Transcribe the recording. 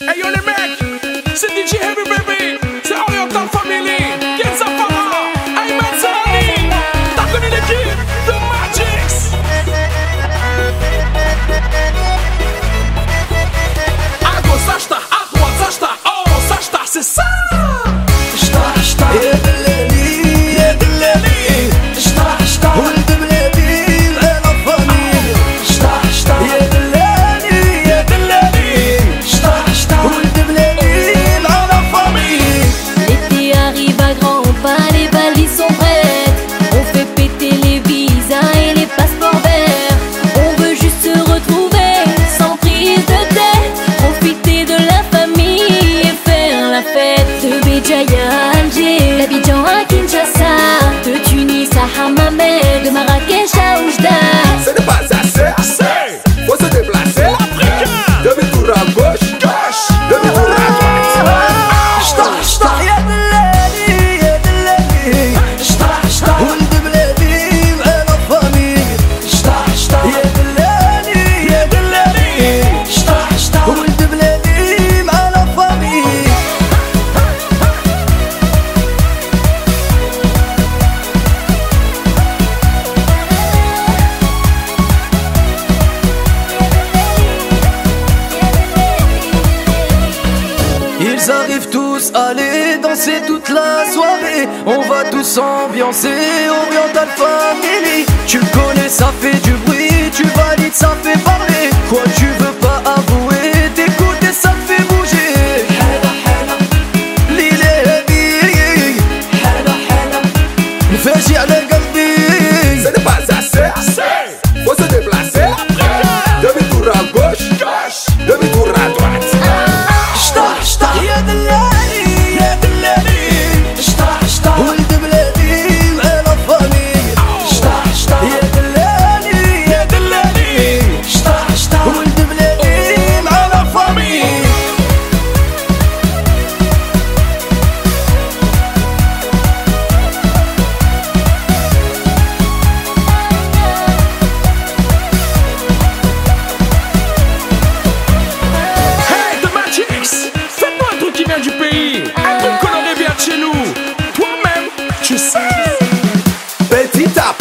Hey, you the make. Allez danser toute la soirée. On va tous ambiancer, Oriental Family. Tu connais, ça fait du bruit.